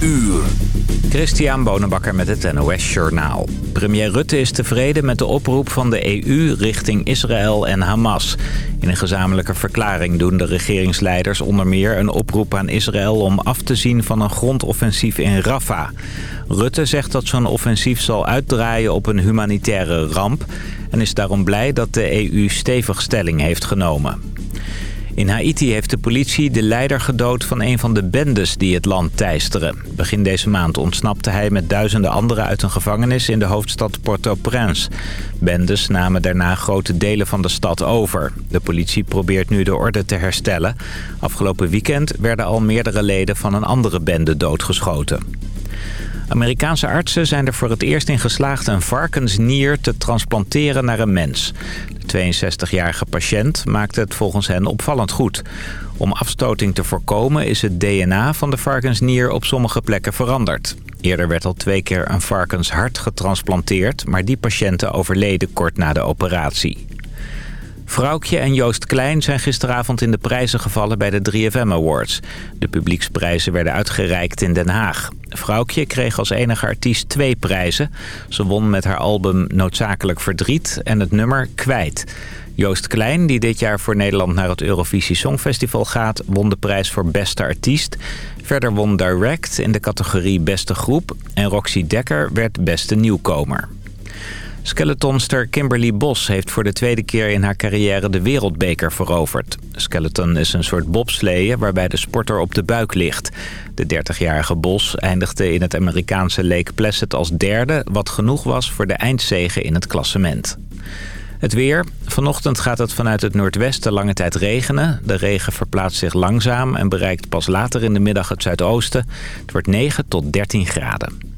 uur. Christian Bonenbakker met het NOS Journaal. Premier Rutte is tevreden met de oproep van de EU richting Israël en Hamas. In een gezamenlijke verklaring doen de regeringsleiders onder meer een oproep aan Israël... om af te zien van een grondoffensief in Rafah. Rutte zegt dat zo'n offensief zal uitdraaien op een humanitaire ramp... en is daarom blij dat de EU stevig stelling heeft genomen. In Haiti heeft de politie de leider gedood van een van de bendes die het land teisteren. Begin deze maand ontsnapte hij met duizenden anderen uit een gevangenis in de hoofdstad Port-au-Prince. Bendes namen daarna grote delen van de stad over. De politie probeert nu de orde te herstellen. Afgelopen weekend werden al meerdere leden van een andere bende doodgeschoten. Amerikaanse artsen zijn er voor het eerst in geslaagd een varkensnier te transplanteren naar een mens. De 62-jarige patiënt maakte het volgens hen opvallend goed. Om afstoting te voorkomen is het DNA van de varkensnier op sommige plekken veranderd. Eerder werd al twee keer een varkenshart getransplanteerd... maar die patiënten overleden kort na de operatie. Vrouwtje en Joost Klein zijn gisteravond in de prijzen gevallen bij de 3FM Awards. De publieksprijzen werden uitgereikt in Den Haag. Vrouwtje kreeg als enige artiest twee prijzen. Ze won met haar album Noodzakelijk Verdriet en het nummer Kwijt. Joost Klein, die dit jaar voor Nederland naar het Eurovisie Songfestival gaat... won de prijs voor beste artiest. Verder won Direct in de categorie beste groep... en Roxy Dekker werd beste nieuwkomer. Skeletonster Kimberly Bos heeft voor de tweede keer in haar carrière de wereldbeker veroverd. Skeleton is een soort bobsleeën waarbij de sporter op de buik ligt. De 30-jarige Bos eindigde in het Amerikaanse Lake Placid als derde... wat genoeg was voor de eindzege in het klassement. Het weer. Vanochtend gaat het vanuit het noordwesten lange tijd regenen. De regen verplaatst zich langzaam en bereikt pas later in de middag het zuidoosten. Het wordt 9 tot 13 graden.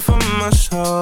For my something.